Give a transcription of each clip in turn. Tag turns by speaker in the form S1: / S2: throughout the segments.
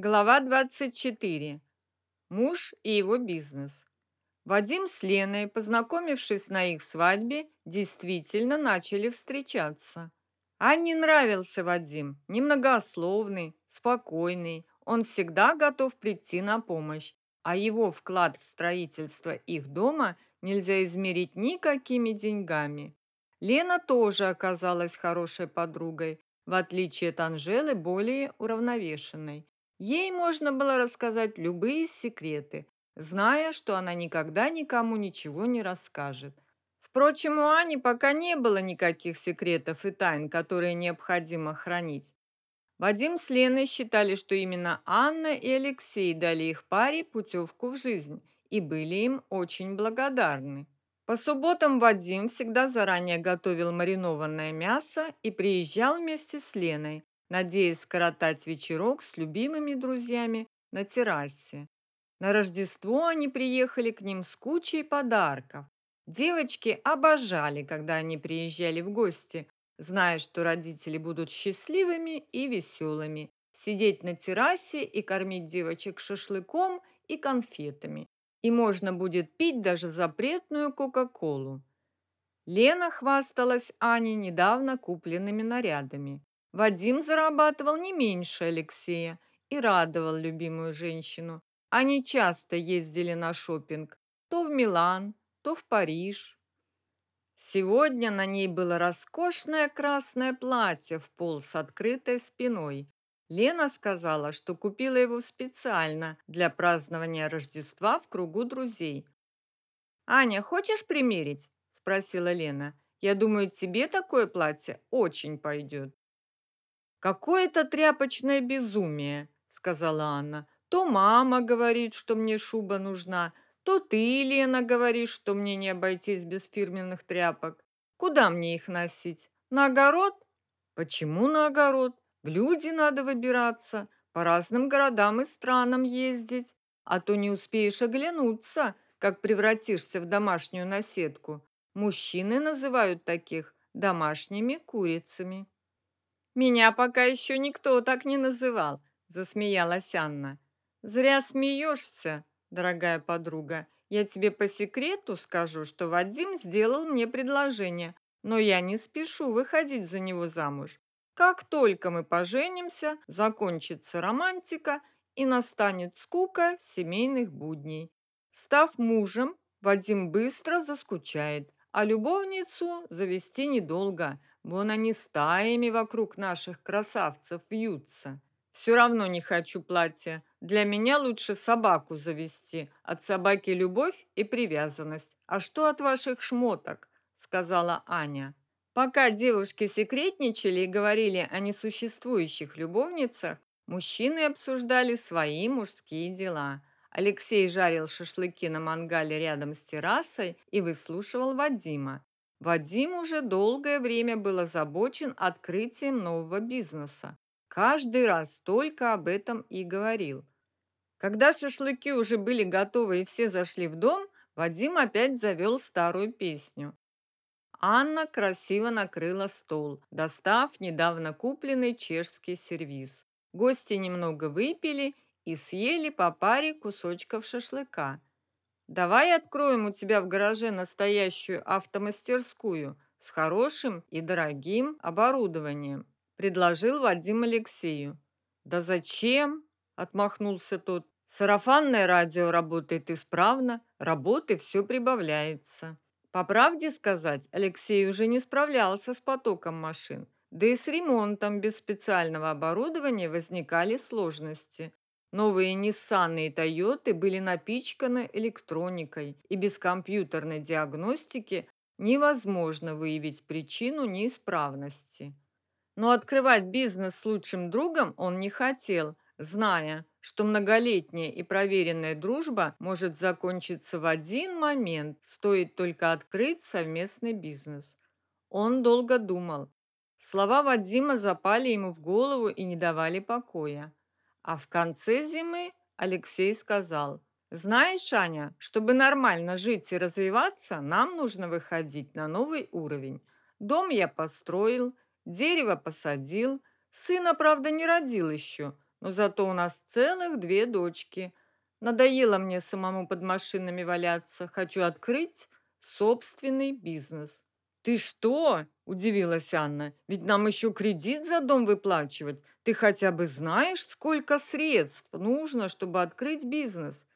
S1: Глава 24. Муж и его бизнес. Вадим с Леной, познакомившись на их свадьбе, действительно начали встречаться. Анне нравился Вадим, немногословный, спокойный. Он всегда готов прийти на помощь, а его вклад в строительство их дома нельзя измерить никакими деньгами. Лена тоже оказалась хорошей подругой, в отличие от Анжелы, более уравновешенной. Ей можно было рассказать любые секреты, зная, что она никогда никому ничего не расскажет. Впрочем, у Ани пока не было никаких секретов и тайн, которые необходимо хранить. Вадим с Леной считали, что именно Анна и Алексей дали их паре путевку в жизнь и были им очень благодарны. По субботам Вадим всегда заранее готовил маринованное мясо и приезжал вместе с Леной, надеясь скоротать вечерок с любимыми друзьями на террасе. На Рождество они приехали к ним с кучей подарков. Девочки обожали, когда они приезжали в гости, зная, что родители будут счастливыми и веселыми, сидеть на террасе и кормить девочек шашлыком и конфетами. И можно будет пить даже запретную Кока-Колу. Лена хвасталась Ане недавно купленными нарядами. Вадим зарабатывал не меньше Алексея и радовал любимую женщину. Они часто ездили на шопинг, то в Милан, то в Париж. Сегодня на ней было роскошное красное платье в пол с открытой спиной. Лена сказала, что купила его специально для празднования Рождества в кругу друзей. «Аня, хочешь примерить?» – спросила Лена. «Я думаю, тебе такое платье очень пойдет». «Какое-то тряпочное безумие», — сказала Анна. «То мама говорит, что мне шуба нужна, то ты, Лена, говоришь, что мне не обойтись без фирменных тряпок. Куда мне их носить? На огород? Почему на огород? В люди надо выбираться, по разным городам и странам ездить, а то не успеешь оглянуться, как превратишься в домашнюю наседку. Мужчины называют таких домашними курицами. Меня пока еще никто так не называл, засмеялась Анна. Зря смеешься, дорогая подруга. Я тебе по секрету скажу, что Вадим сделал мне предложение, но я не спешу выходить за него замуж. Как только мы поженимся, закончится романтика и настанет скука семейных будней. Став мужем, Вадим быстро заскучает, а любовницу завести недолго. Вон они стаями вокруг наших красавцев вьются. Все равно не хочу платья. Для меня лучше собаку завести. От собаки любовь и привязанность. А что от ваших шмоток? сказала Аня. Пока девушки секретничали и говорили о несуществующих любовницах, мужчины обсуждали свои мужские дела. Алексей жарил шашлыки на мангале рядом с террасой и выслушивал Вадима. Вадим уже долгое время был озабочен открытием нового бизнеса. Каждый раз только об этом и говорил. Когда шашлыки уже были готовы и все зашли в дом, Вадим опять завел старую песню. Анна красиво накрыла стол, достав недавно купленный чешский сервиз. Гости немного выпили и съели по паре кусочков шашлыка. Давай откроем у тебя в гараже настоящую автомастерскую с хорошим и дорогим оборудованием, предложил Вадим Алексею. Да зачем? отмахнулся тот. Сарафанное радио работает исправно, работы все прибавляется. По правде сказать, Алексей уже не справлялся с потоком машин. Да и с ремонтом без специального оборудования возникали сложности. Новые Nissan и Toyota были напичканы электроникой, и без компьютерной диагностики невозможно выявить причину неисправности. Но открывать бизнес с лучшим другом он не хотел, зная, что многолетняя и проверенная дружба может закончиться в один момент, стоит только открыть совместный бизнес. Он долго думал. Слова Вадима запали ему в голову и не давали покоя. А в конце зимы Алексей сказал, «Знаешь, Аня, чтобы нормально жить и развиваться, нам нужно выходить на новый уровень. Дом я построил, дерево посадил, сына, правда, не родил еще, но зато у нас целых две дочки. Надоело мне самому под машинами валяться. Хочу открыть собственный бизнес. «Ты что?» – удивилась Анна. «Ведь нам еще кредит за дом выплачивать. Ты хотя бы знаешь, сколько средств нужно, чтобы открыть бизнес?»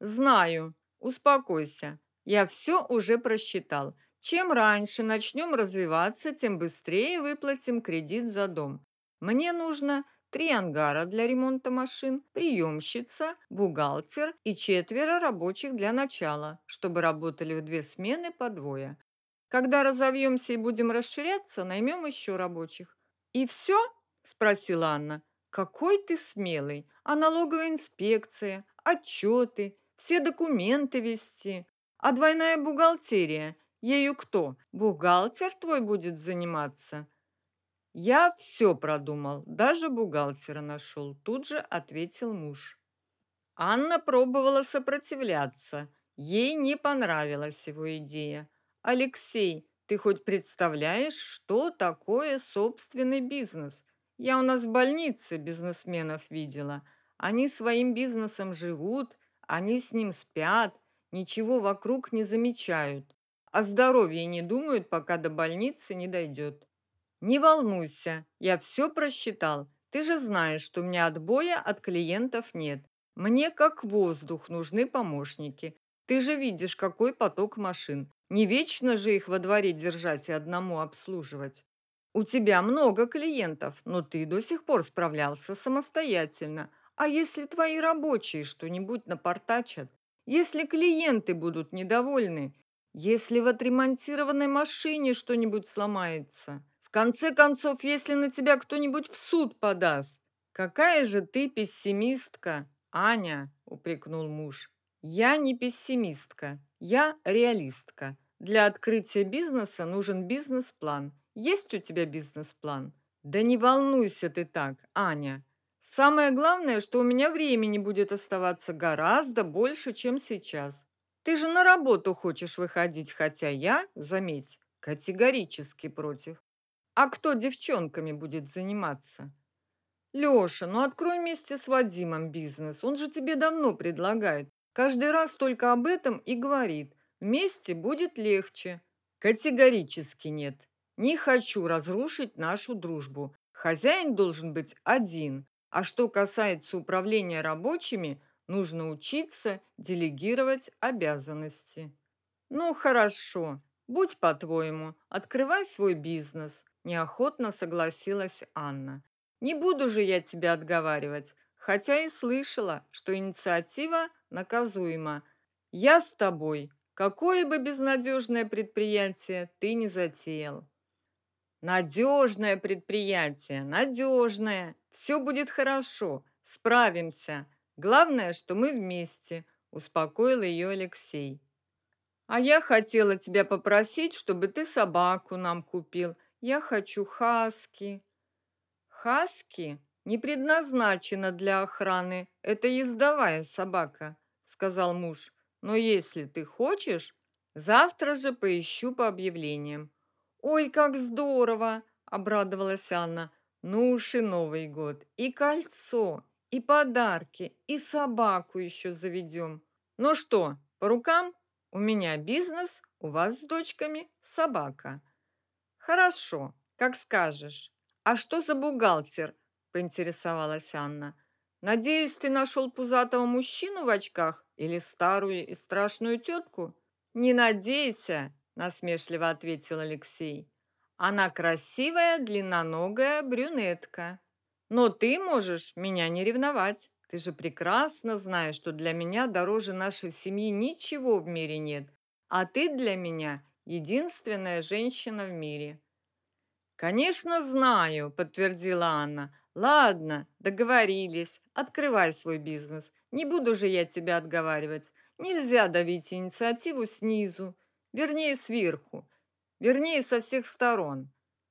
S1: «Знаю. Успокойся. Я все уже просчитал. Чем раньше начнем развиваться, тем быстрее выплатим кредит за дом. Мне нужно три ангара для ремонта машин, приемщица, бухгалтер и четверо рабочих для начала, чтобы работали в две смены по двое. Когда разовьемся и будем расширяться, наймем еще рабочих. И все? Спросила Анна. Какой ты смелый. А налоговая инспекция, отчеты, все документы вести. А двойная бухгалтерия, ею кто? Бухгалтер твой будет заниматься? Я все продумал, даже бухгалтера нашел, тут же ответил муж. Анна пробовала сопротивляться. Ей не понравилась его идея. Алексей, ты хоть представляешь, что такое собственный бизнес? Я у нас в больнице бизнесменов видела. Они своим бизнесом живут, они с ним спят, ничего вокруг не замечают. О здоровье не думают, пока до больницы не дойдет. Не волнуйся, я все просчитал. Ты же знаешь, что у меня отбоя от клиентов нет. Мне как воздух нужны помощники. Ты же видишь, какой поток машин. Не вечно же их во дворе держать и одному обслуживать. У тебя много клиентов, но ты до сих пор справлялся самостоятельно. А если твои рабочие что-нибудь напортачат? Если клиенты будут недовольны? Если в отремонтированной машине что-нибудь сломается? В конце концов, если на тебя кто-нибудь в суд подаст? Какая же ты пессимистка, Аня, упрекнул муж. Я не пессимистка, я реалистка. Для открытия бизнеса нужен бизнес-план. Есть у тебя бизнес-план? Да не волнуйся ты так, Аня. Самое главное, что у меня времени будет оставаться гораздо больше, чем сейчас. Ты же на работу хочешь выходить, хотя я, заметь, категорически против. А кто девчонками будет заниматься? Лёша, ну открой вместе с Вадимом бизнес. Он же тебе давно предлагает. Каждый раз только об этом и говорит. Вместе будет легче. Категорически нет. Не хочу разрушить нашу дружбу. Хозяин должен быть один. А что касается управления рабочими, нужно учиться делегировать обязанности. Ну, хорошо. Будь по-твоему, открывай свой бизнес, неохотно согласилась Анна. Не буду же я тебя отговаривать, хотя и слышала, что инициатива наказуема. Я с тобой, какое бы безнадежное предприятие ты не затеял. Надежное предприятие, надежное. Все будет хорошо, справимся. Главное, что мы вместе, успокоил ее Алексей. А я хотела тебя попросить, чтобы ты собаку нам купил. Я хочу хаски. Хаски не предназначена для охраны. Это ездовая собака, сказал муж. Но если ты хочешь, завтра же поищу по объявлениям. Ой, как здорово, обрадовалась Анна. Ну уж и Новый год, и кольцо, и подарки, и собаку еще заведем. Ну что, по рукам? У меня бизнес, у вас с дочками собака. Хорошо, как скажешь. А что за бухгалтер? Поинтересовалась Анна. Надеюсь, ты нашел пузатого мужчину в очках или старую и страшную тетку? Не надейся, насмешливо ответил Алексей. Она красивая, длинноногая брюнетка. Но ты можешь меня не ревновать. Ты же прекрасно знаешь, что для меня дороже нашей семьи ничего в мире нет, а ты для меня единственная женщина в мире. Конечно, знаю, подтвердила Анна. Ладно, договорились. Открывай свой бизнес. Не буду же я тебя отговаривать. Нельзя давить инициативу снизу, вернее, сверху, вернее, со всех сторон.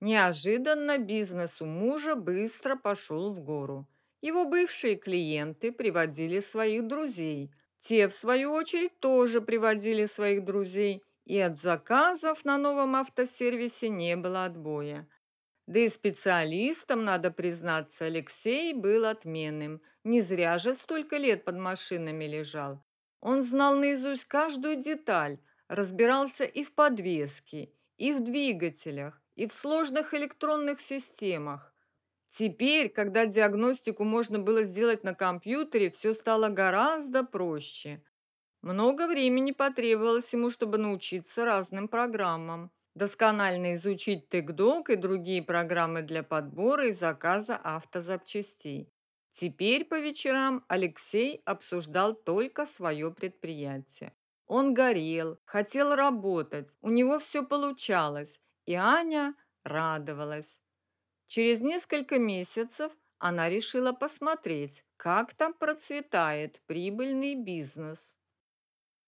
S1: Неожиданно бизнес у мужа быстро пошел в гору. Его бывшие клиенты приводили своих друзей. Те, в свою очередь, тоже приводили своих друзей. И от заказов на новом автосервисе не было отбоя. Да и специалистом, надо признаться, Алексей был отменным. Не зря же столько лет под машинами лежал. Он знал наизусть каждую деталь, разбирался и в подвеске, и в двигателях, и в сложных электронных системах. Теперь, когда диагностику можно было сделать на компьютере, все стало гораздо проще. Много времени потребовалось ему, чтобы научиться разным программам досконально изучить TechDoc и другие программы для подбора и заказа автозапчастей. Теперь по вечерам Алексей обсуждал только свое предприятие. Он горел, хотел работать, у него все получалось, и Аня радовалась. Через несколько месяцев она решила посмотреть, как там процветает прибыльный бизнес.